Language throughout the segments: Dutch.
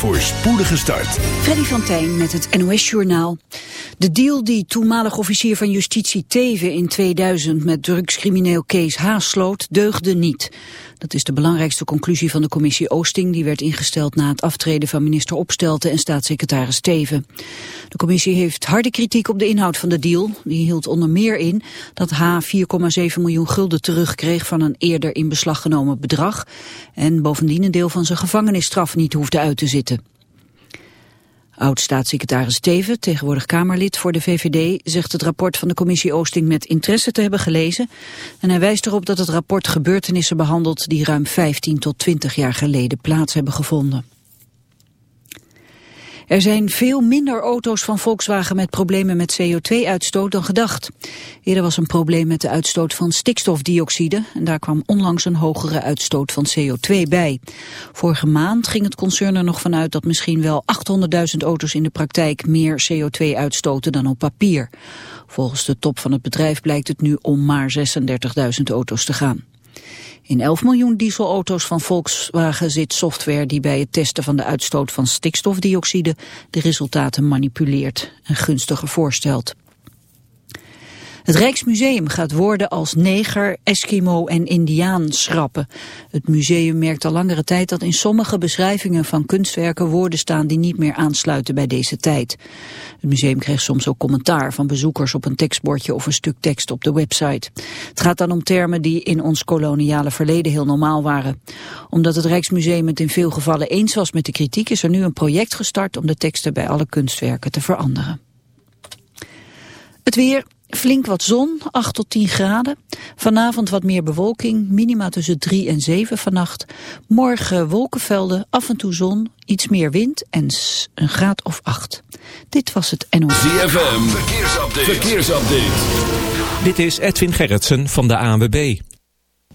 voor spoedige start. Freddy van Tijn met het NOS-journaal. De deal die toenmalig officier van justitie Teven in 2000 met drugscrimineel Kees Haas sloot, deugde niet. Dat is de belangrijkste conclusie van de commissie Oosting... die werd ingesteld na het aftreden van minister Opstelten en staatssecretaris Teven. De commissie heeft harde kritiek op de inhoud van de deal. Die hield onder meer in dat H 4,7 miljoen gulden terugkreeg... van een eerder in beslag genomen bedrag... en bovendien een deel van zijn gevangenisstraf niet hoefde uit te zitten. Oud-staatssecretaris Steven, tegenwoordig Kamerlid voor de VVD, zegt het rapport van de commissie Oosting met interesse te hebben gelezen. En hij wijst erop dat het rapport gebeurtenissen behandelt die ruim 15 tot 20 jaar geleden plaats hebben gevonden. Er zijn veel minder auto's van Volkswagen met problemen met CO2-uitstoot dan gedacht. Eerder was een probleem met de uitstoot van stikstofdioxide en daar kwam onlangs een hogere uitstoot van CO2 bij. Vorige maand ging het concern er nog vanuit dat misschien wel 800.000 auto's in de praktijk meer CO2 uitstoten dan op papier. Volgens de top van het bedrijf blijkt het nu om maar 36.000 auto's te gaan. In 11 miljoen dieselauto's van Volkswagen zit software die bij het testen van de uitstoot van stikstofdioxide de resultaten manipuleert en gunstiger voorstelt. Het Rijksmuseum gaat woorden als neger, Eskimo en Indiaan schrappen. Het museum merkt al langere tijd dat in sommige beschrijvingen van kunstwerken woorden staan die niet meer aansluiten bij deze tijd. Het museum kreeg soms ook commentaar van bezoekers op een tekstbordje of een stuk tekst op de website. Het gaat dan om termen die in ons koloniale verleden heel normaal waren. Omdat het Rijksmuseum het in veel gevallen eens was met de kritiek is er nu een project gestart om de teksten bij alle kunstwerken te veranderen. Het weer, Flink wat zon, 8 tot 10 graden. Vanavond wat meer bewolking, minima tussen 3 en 7 vannacht. Morgen wolkenvelden, af en toe zon, iets meer wind en een graad of 8. Dit was het NOS. ZFM, verkeersupdate. verkeersupdate. Dit is Edwin Gerritsen van de ANWB.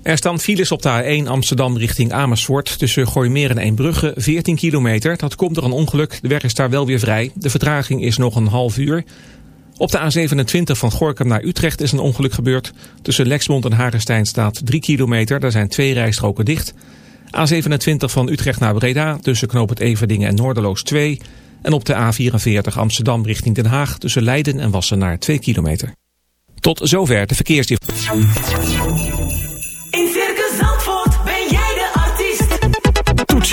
Er staan files op de A1 Amsterdam richting Amersfoort tussen Gooimeer en Eembrugge 14 kilometer. Dat komt door een ongeluk, de weg is daar wel weer vrij. De vertraging is nog een half uur. Op de A27 van Gorkum naar Utrecht is een ongeluk gebeurd. Tussen Lexmond en Hagestein staat 3 kilometer. Daar zijn twee rijstroken dicht. A27 van Utrecht naar Breda tussen Knoop het Everdingen en Noorderloos 2. En op de A44 Amsterdam richting Den Haag tussen Leiden en Wassenaar 2 kilometer. Tot zover de verkeersdienst.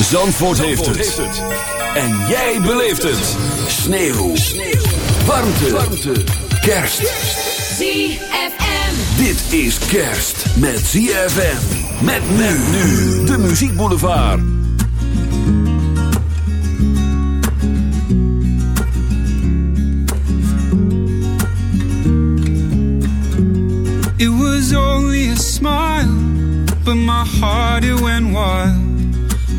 Zandvoort, heeft, het. En jij beleeft het. Sneeuw. Warmte. Warmte. Kerst. ZFM. Dit is kerst met ZFM. Met men nu. De Muziek Boulevard. It was only a smile, but my heart it went wild.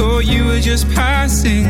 thought you were just passing.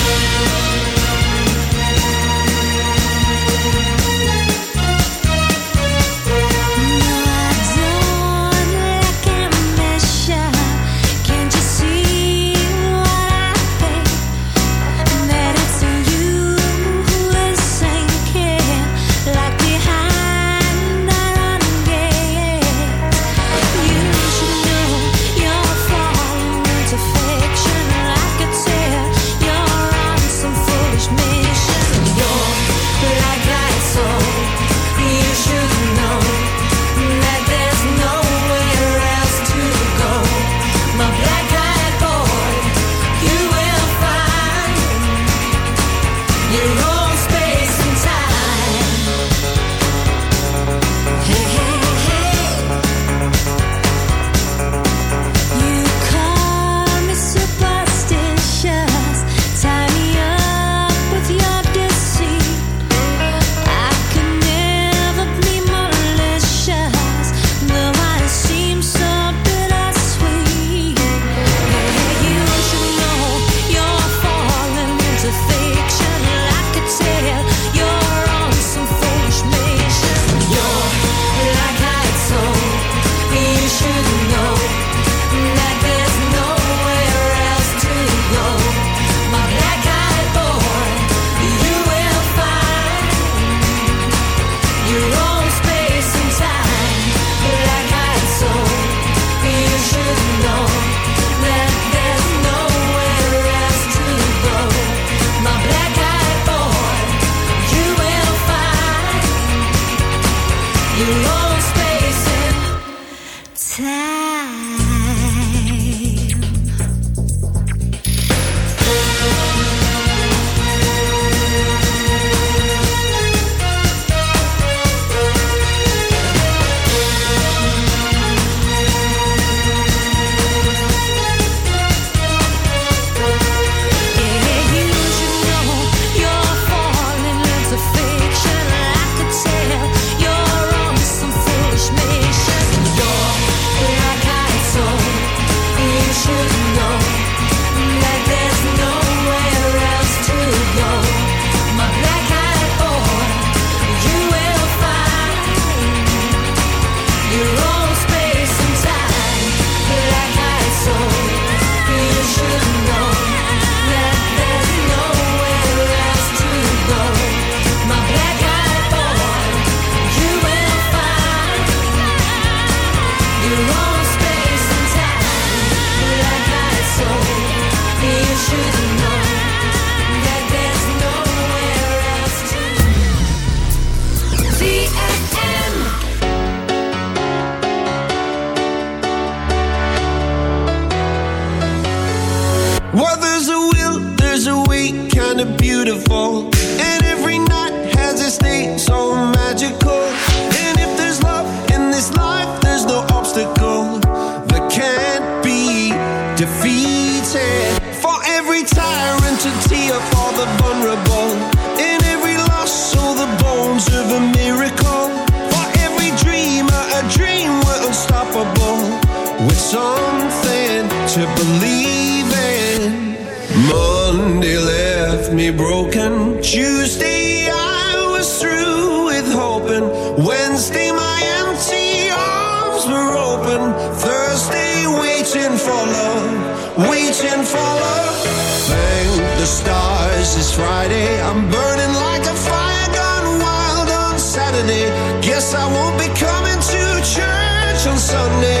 Sunday.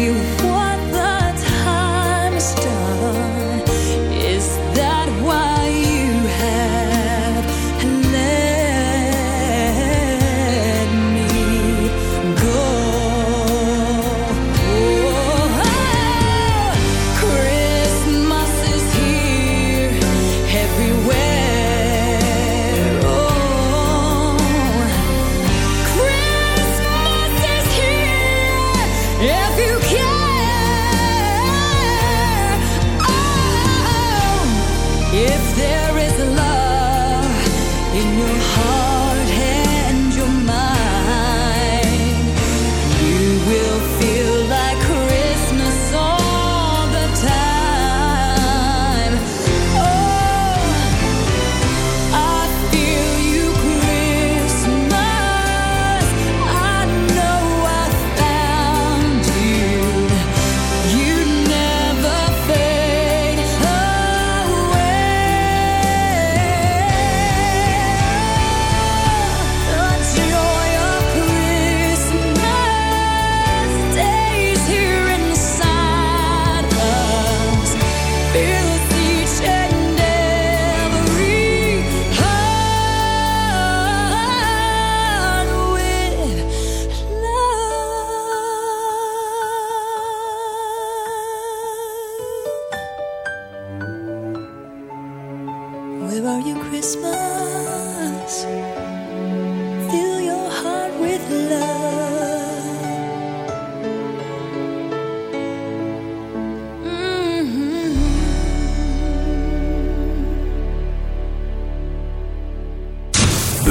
You want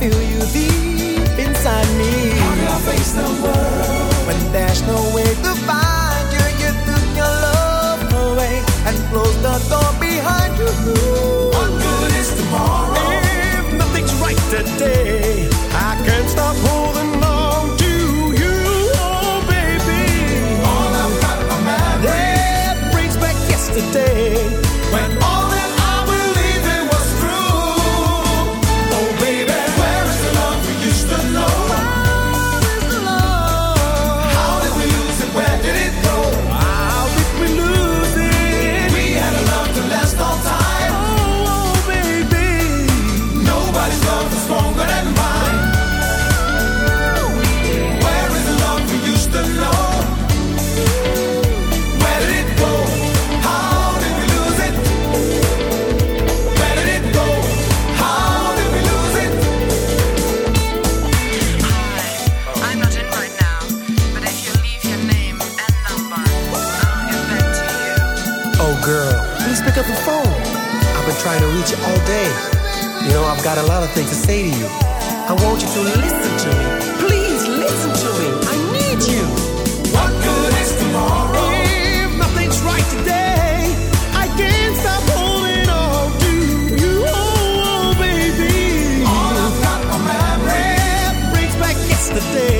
feel you say